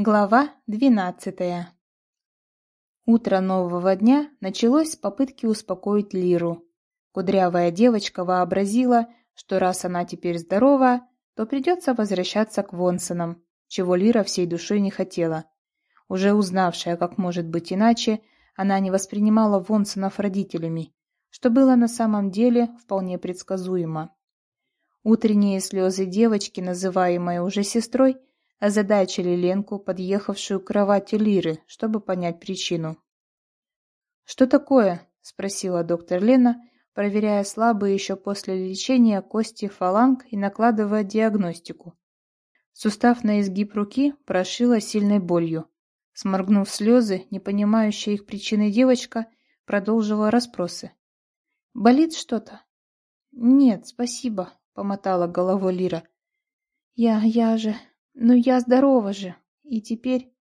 Глава двенадцатая Утро нового дня началось с попытки успокоить Лиру. Кудрявая девочка вообразила, что раз она теперь здорова, то придется возвращаться к Вонсонам, чего Лира всей душой не хотела. Уже узнавшая, как может быть иначе, она не воспринимала Вонсонов родителями, что было на самом деле вполне предсказуемо. Утренние слезы девочки, называемой уже сестрой, озадачили Ленку, подъехавшую к кровати Лиры, чтобы понять причину. «Что такое?» — спросила доктор Лена, проверяя слабые еще после лечения кости фаланг и накладывая диагностику. Сустав на изгиб руки прошила сильной болью. Сморгнув слезы, не понимающая их причины девочка продолжила расспросы. «Болит что-то?» «Нет, спасибо», — помотала головой Лира. «Я, я же... Ну я здорова же. И теперь...»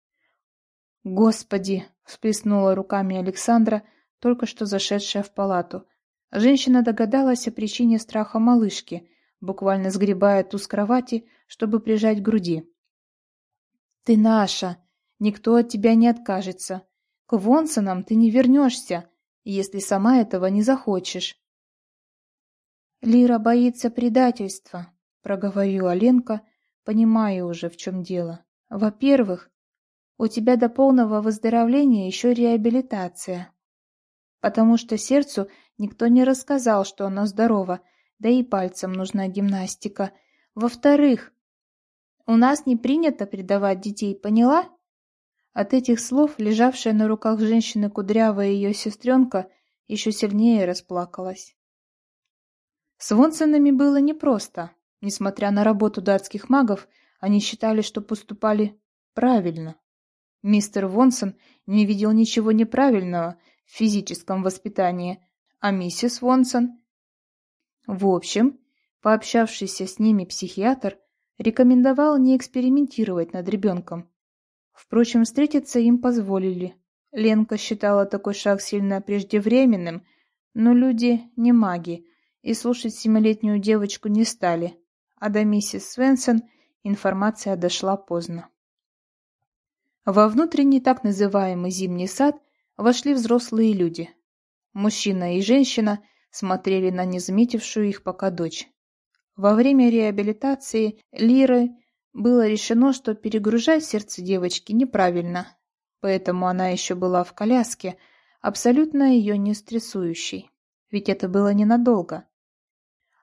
«Господи!» — всплеснула руками Александра, только что зашедшая в палату. Женщина догадалась о причине страха малышки, буквально сгребая ту с кровати, чтобы прижать к груди. «Ты наша! Никто от тебя не откажется. К Вонсонам ты не вернешься, если сама этого не захочешь». «Лира боится предательства», — проговорила Ленка, понимая уже, в чем дело. «Во-первых, у тебя до полного выздоровления еще реабилитация, потому что сердцу никто не рассказал, что оно здорово, да и пальцам нужна гимнастика. Во-вторых, у нас не принято предавать детей, поняла?» От этих слов, лежавшая на руках женщины кудрявая ее сестренка, еще сильнее расплакалась. С Вонсонами было непросто. Несмотря на работу датских магов, они считали, что поступали правильно. Мистер Вонсон не видел ничего неправильного в физическом воспитании, а миссис Вонсон... В общем, пообщавшийся с ними психиатр рекомендовал не экспериментировать над ребенком, Впрочем, встретиться им позволили. Ленка считала такой шаг сильно преждевременным, но люди не маги, и слушать семилетнюю девочку не стали, а до миссис Свенсон информация дошла поздно. Во внутренний так называемый зимний сад вошли взрослые люди. Мужчина и женщина смотрели на незаметившую их пока дочь. Во время реабилитации Лиры было решено, что перегружать сердце девочки неправильно, поэтому она еще была в коляске, абсолютно ее не стрессующей, ведь это было ненадолго.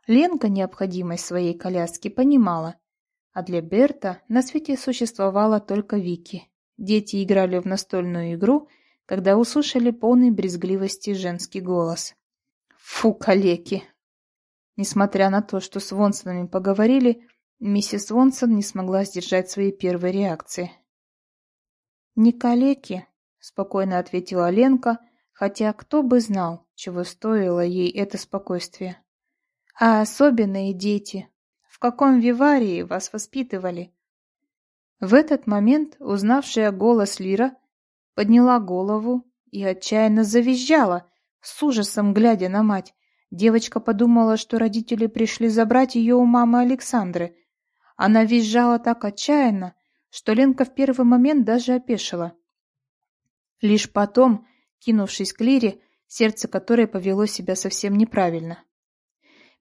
Ленка необходимость своей коляски понимала, а для Берта на свете существовала только Вики. Дети играли в настольную игру, когда услышали полный брезгливости женский голос. «Фу, калеки!» Несмотря на то, что с Вонсонами поговорили, Миссис Вонсон не смогла сдержать своей первой реакции. «Не калеки», — спокойно ответила Ленка, хотя кто бы знал, чего стоило ей это спокойствие. «А особенные дети. В каком виварии вас воспитывали?» В этот момент узнавшая голос Лира подняла голову и отчаянно завизжала, с ужасом глядя на мать. Девочка подумала, что родители пришли забрать ее у мамы Александры — она визжала так отчаянно, что Ленка в первый момент даже опешила. Лишь потом, кинувшись к Лире, сердце которой повело себя совсем неправильно.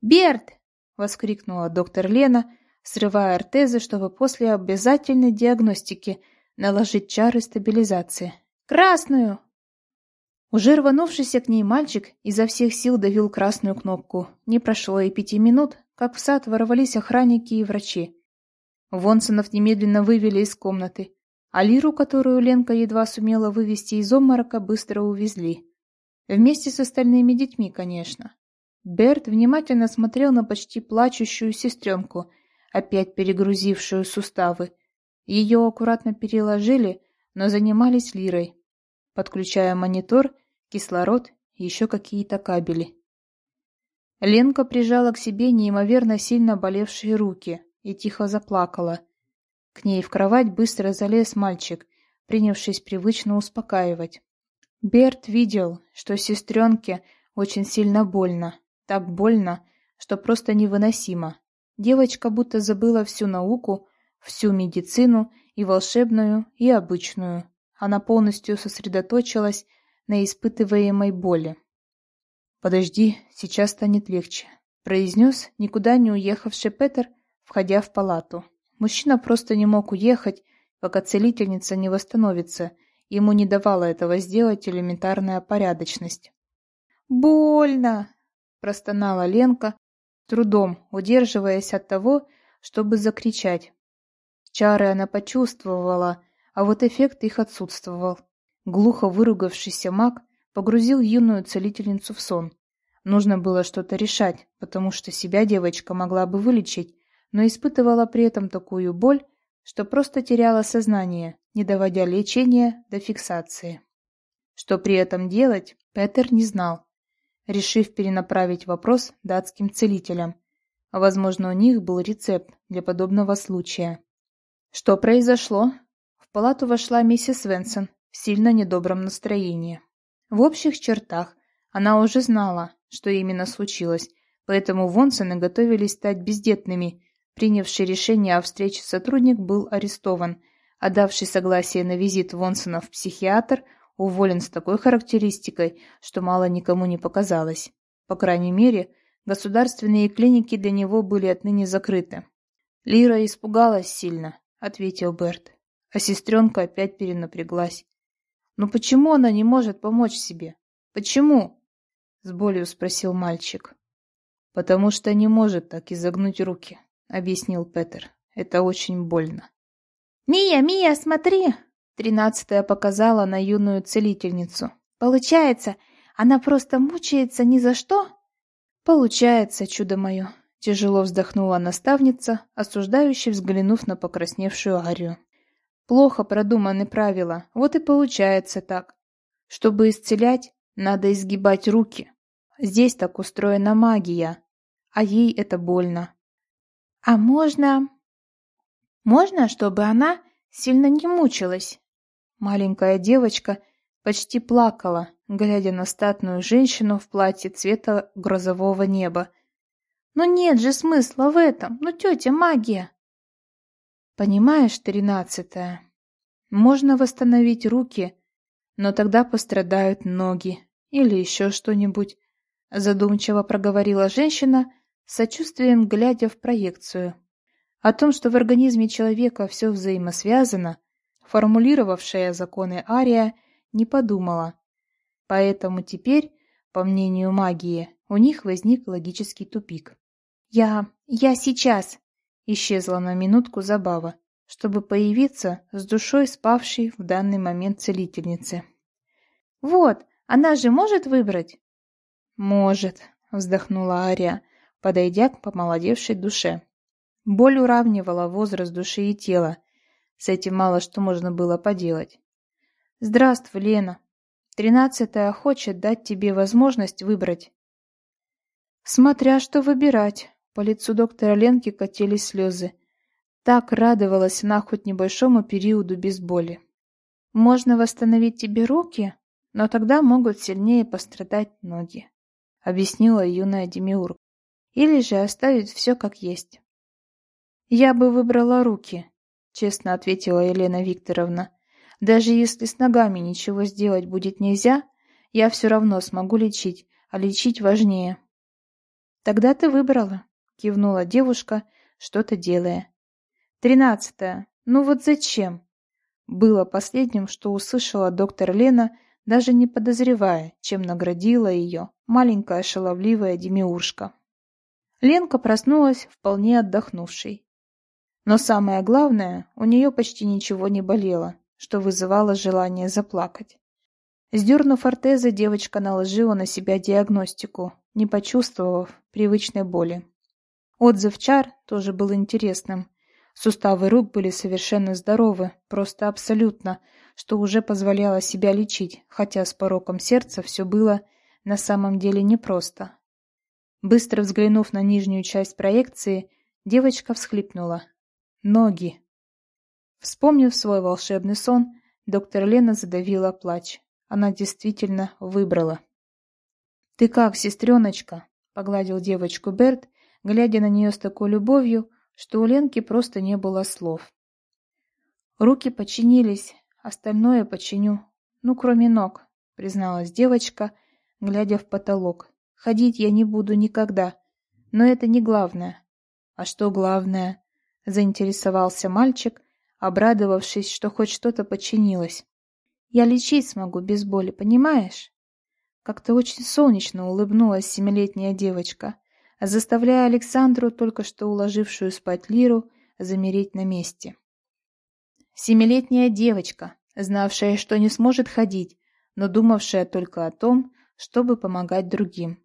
«Берт!» — воскликнула доктор Лена, срывая ортезы, чтобы после обязательной диагностики наложить чары стабилизации. «Красную!» Уже рванувшийся к ней мальчик изо всех сил давил красную кнопку. Не прошло и пяти минут, как в сад ворвались охранники и врачи. Вонсонов немедленно вывели из комнаты, а Лиру, которую Ленка едва сумела вывести из обморока, быстро увезли. Вместе с остальными детьми, конечно. Берт внимательно смотрел на почти плачущую сестренку, опять перегрузившую суставы. Ее аккуратно переложили, но занимались Лирой, подключая монитор, кислород и еще какие-то кабели. Ленка прижала к себе неимоверно сильно болевшие руки, и тихо заплакала. К ней в кровать быстро залез мальчик, принявшись привычно успокаивать. Берт видел, что сестренке очень сильно больно. Так больно, что просто невыносимо. Девочка будто забыла всю науку, всю медицину и волшебную, и обычную. Она полностью сосредоточилась на испытываемой боли. «Подожди, сейчас станет легче», — произнес никуда не уехавший Петер, входя в палату. Мужчина просто не мог уехать, пока целительница не восстановится, ему не давала этого сделать элементарная порядочность. «Больно!» — простонала Ленка, трудом удерживаясь от того, чтобы закричать. Чары она почувствовала, а вот эффект их отсутствовал. Глухо выругавшийся маг погрузил юную целительницу в сон. Нужно было что-то решать, потому что себя девочка могла бы вылечить, но испытывала при этом такую боль, что просто теряла сознание, не доводя лечения до фиксации. Что при этом делать, Петер не знал, решив перенаправить вопрос датским целителям. Возможно, у них был рецепт для подобного случая. Что произошло? В палату вошла миссис Венсон в сильно недобром настроении. В общих чертах она уже знала, что именно случилось, поэтому Вонсоны готовились стать бездетными. Принявший решение о встрече сотрудник был арестован, а давший согласие на визит Вонсона в психиатр уволен с такой характеристикой, что мало никому не показалось. По крайней мере, государственные клиники для него были отныне закрыты. «Лира испугалась сильно», — ответил Берт. А сестренка опять перенапряглась. «Но почему она не может помочь себе? Почему?» — с болью спросил мальчик. «Потому что не может так изогнуть руки», — объяснил Петер. «Это очень больно». «Мия, Мия, смотри!» Тринадцатая показала на юную целительницу. «Получается, она просто мучается ни за что?» «Получается, чудо мое!» Тяжело вздохнула наставница, осуждающе взглянув на покрасневшую Арию. Плохо продуманы правила, вот и получается так. Чтобы исцелять, надо изгибать руки. Здесь так устроена магия, а ей это больно. А можно... Можно, чтобы она сильно не мучилась? Маленькая девочка почти плакала, глядя на статную женщину в платье цвета грозового неба. «Но нет же смысла в этом, ну тетя магия!» Понимаешь, тринадцатая, можно восстановить руки, но тогда пострадают ноги или еще что-нибудь, задумчиво проговорила женщина, с сочувствием глядя в проекцию. О том, что в организме человека все взаимосвязано, формулировавшая законы Ария, не подумала. Поэтому теперь, по мнению магии, у них возник логический тупик. «Я... я сейчас!» Исчезла на минутку забава, чтобы появиться с душой спавшей в данный момент целительницы. «Вот, она же может выбрать?» «Может», — вздохнула Ария, подойдя к помолодевшей душе. Боль уравнивала возраст души и тела. С этим мало что можно было поделать. «Здравствуй, Лена. Тринадцатая хочет дать тебе возможность выбрать». «Смотря что выбирать», по лицу доктора Ленки катились слезы. Так радовалась она хоть небольшому периоду без боли. «Можно восстановить тебе руки, но тогда могут сильнее пострадать ноги», — объяснила юная Демиург. «Или же оставить все как есть». «Я бы выбрала руки», — честно ответила Елена Викторовна. «Даже если с ногами ничего сделать будет нельзя, я все равно смогу лечить, а лечить важнее». «Тогда ты выбрала», кивнула девушка, что-то делая. Тринадцатое. Ну вот зачем? Было последним, что услышала доктор Лена, даже не подозревая, чем наградила ее маленькая шаловливая демиуршка. Ленка проснулась вполне отдохнувшей. Но самое главное, у нее почти ничего не болело, что вызывало желание заплакать. Сдернув ортезы, девочка наложила на себя диагностику, не почувствовав привычной боли. Отзыв чар тоже был интересным. Суставы рук были совершенно здоровы, просто абсолютно, что уже позволяло себя лечить, хотя с пороком сердца все было на самом деле непросто. Быстро взглянув на нижнюю часть проекции, девочка всхлипнула. Ноги. Вспомнив свой волшебный сон, доктор Лена задавила плач. Она действительно выбрала. «Ты как, сестреночка?» — погладил девочку Берт, глядя на нее с такой любовью, что у Ленки просто не было слов. Руки подчинились, остальное починю. Ну, кроме ног, призналась девочка, глядя в потолок. Ходить я не буду никогда. Но это не главное. А что главное? Заинтересовался мальчик, обрадовавшись, что хоть что-то подчинилось. Я лечить смогу без боли, понимаешь? Как-то очень солнечно улыбнулась семилетняя девочка, заставляя Александру, только что уложившую спать Лиру, замереть на месте. Семилетняя девочка, знавшая, что не сможет ходить, но думавшая только о том, чтобы помогать другим.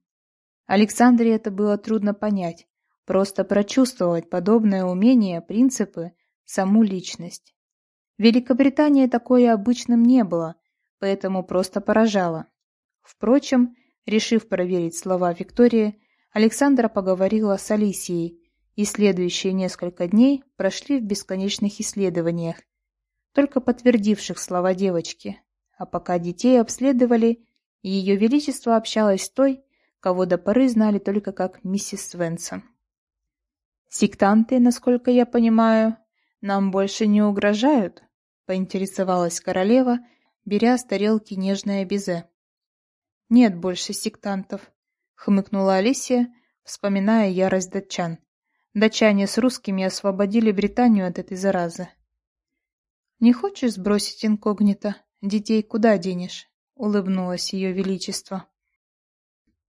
Александре это было трудно понять, просто прочувствовать подобное умение, принципы, саму личность. В Великобритании такое обычным не было, поэтому просто поражало. Впрочем, решив проверить слова Виктории, Александра поговорила с Алисией, и следующие несколько дней прошли в бесконечных исследованиях, только подтвердивших слова девочки. А пока детей обследовали, Ее Величество общалось с той, кого до поры знали только как миссис Свенсон. «Сектанты, насколько я понимаю, нам больше не угрожают?» — поинтересовалась королева, беря с тарелки нежное безе. «Нет больше сектантов», — хмыкнула Алисия, вспоминая ярость датчан. Датчане с русскими освободили Британию от этой заразы. «Не хочешь сбросить инкогнито? Детей куда денешь?» — улыбнулось ее величество.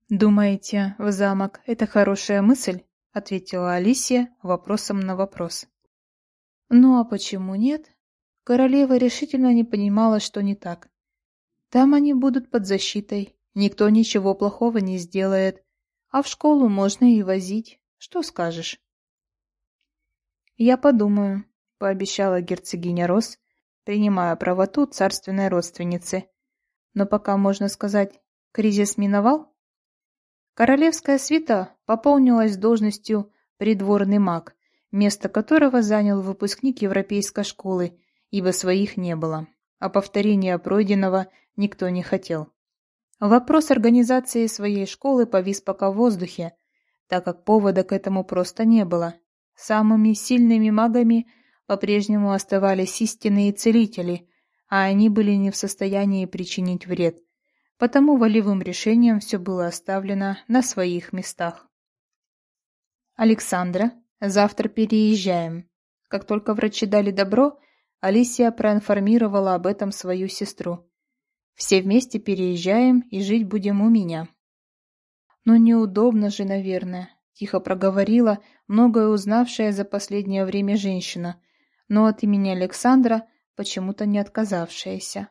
«Думаете, в замок — это хорошая мысль?» — ответила Алисия вопросом на вопрос. «Ну а почему нет?» Королева решительно не понимала, что не так. «Там они будут под защитой, никто ничего плохого не сделает, а в школу можно и возить. Что скажешь?» «Я подумаю», — пообещала герцогиня Рос, принимая правоту царственной родственницы. Но пока, можно сказать, кризис миновал? Королевская свита пополнилась должностью придворный маг, место которого занял выпускник европейской школы, ибо своих не было, а повторения пройденного никто не хотел. Вопрос организации своей школы повис пока в воздухе, так как повода к этому просто не было. Самыми сильными магами по-прежнему оставались истинные целители, а они были не в состоянии причинить вред. Потому волевым решением все было оставлено на своих местах. «Александра, завтра переезжаем». Как только врачи дали добро, Алисия проинформировала об этом свою сестру. «Все вместе переезжаем и жить будем у меня». «Ну неудобно же, наверное», тихо проговорила многое узнавшая за последнее время женщина, но от имени Александра почему-то не отказавшаяся.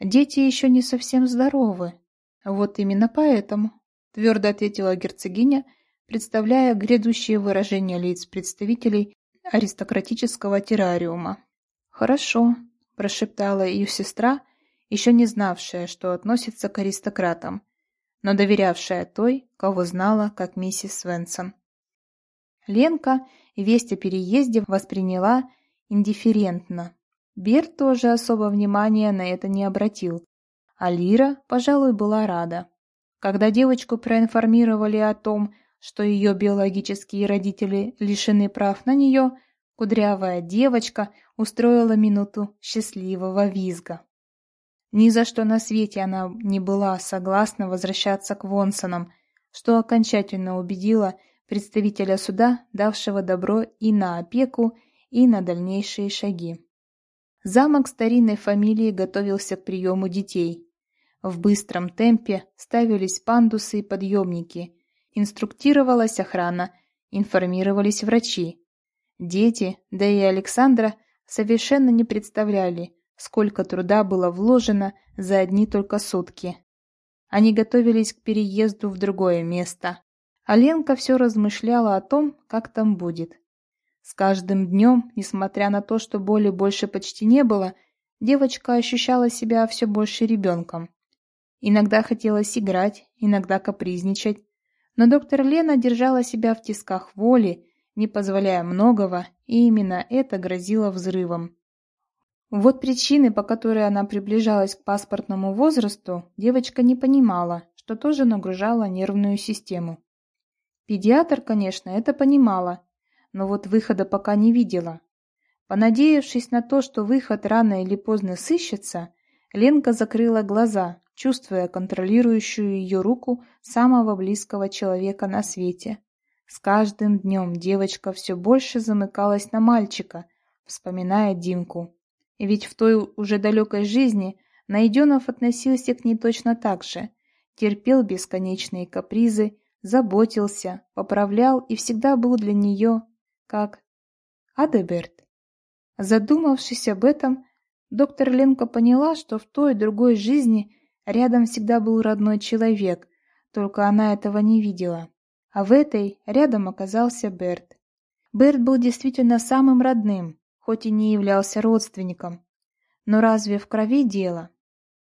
Дети еще не совсем здоровы. Вот именно поэтому, твердо ответила герцогиня, представляя грядущие выражения лиц представителей аристократического террариума. «Хорошо», – прошептала ее сестра, еще не знавшая, что относится к аристократам, но доверявшая той, кого знала как миссис Свенсон. Ленка весть о переезде восприняла индифферентно. Берт тоже особо внимания на это не обратил, а Лира, пожалуй, была рада. Когда девочку проинформировали о том, что ее биологические родители лишены прав на нее, кудрявая девочка устроила минуту счастливого визга. Ни за что на свете она не была согласна возвращаться к Вонсонам, что окончательно убедило представителя суда, давшего добро и на опеку, и на дальнейшие шаги. Замок старинной фамилии готовился к приему детей. В быстром темпе ставились пандусы и подъемники, инструктировалась охрана, информировались врачи. Дети, да и Александра, совершенно не представляли, сколько труда было вложено за одни только сутки. Они готовились к переезду в другое место. А Ленка все размышляла о том, как там будет. С каждым днем, несмотря на то, что боли больше почти не было, девочка ощущала себя все больше ребенком. Иногда хотелось играть, иногда капризничать, но доктор Лена держала себя в тисках воли, не позволяя многого, и именно это грозило взрывом. Вот причины, по которой она приближалась к паспортному возрасту, девочка не понимала, что тоже нагружала нервную систему. Педиатр, конечно, это понимала, но вот выхода пока не видела. Понадеявшись на то, что выход рано или поздно сыщется, Ленка закрыла глаза, чувствуя контролирующую ее руку самого близкого человека на свете. С каждым днем девочка все больше замыкалась на мальчика, вспоминая Димку. И ведь в той уже далекой жизни Найденов относился к ней точно так же, терпел бесконечные капризы, заботился, поправлял и всегда был для нее как Адеберт. Задумавшись об этом, доктор Ленка поняла, что в той и другой жизни рядом всегда был родной человек, только она этого не видела. А в этой рядом оказался Берт. Берт был действительно самым родным, хоть и не являлся родственником. Но разве в крови дело?